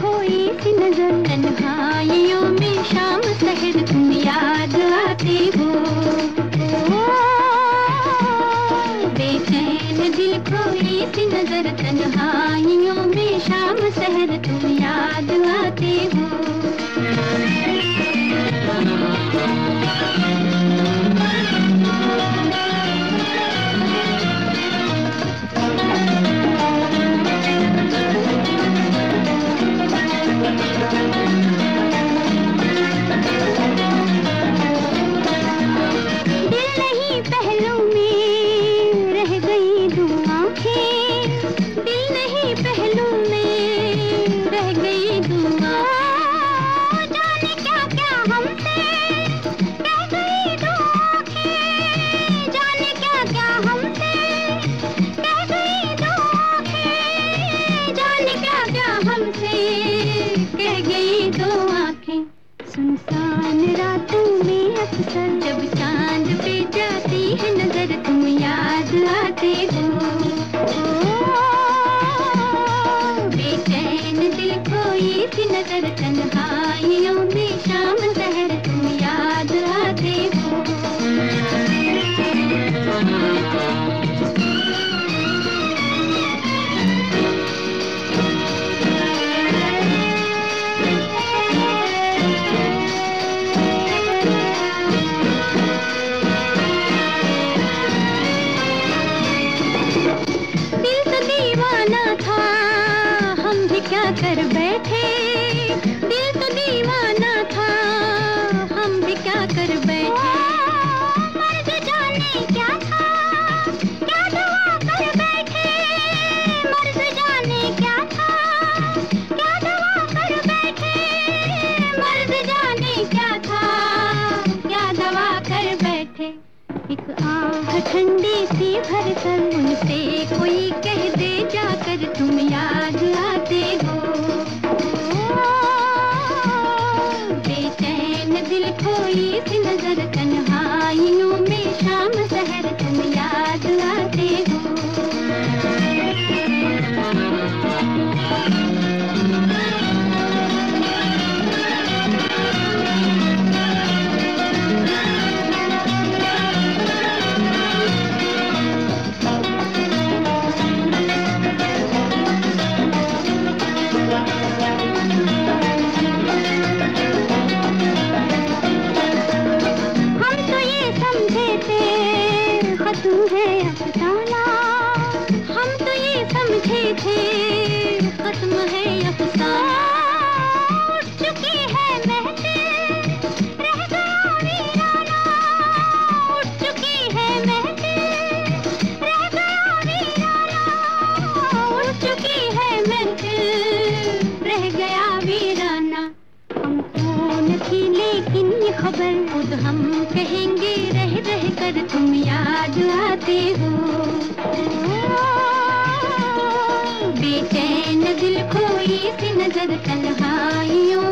खोई सी नज़र तन्हाइयों में शाम शहर तुम याद आती हो। बेचैन दिल खोई सी नज़र तन्हाइयों में शाम शहर तुम याद आती हो। सुनसान रातों में जब चाँद पे जाती है नज़र तुम याद आ कर बैठे से नज़र कन्हा जादू है अफसाना हम तो ये समझे थे ये खबर खुद हम कहेंगे, रह रह कर तुम याद आते हो। बेचैन दिल खोई सी नज़र तलहाइयों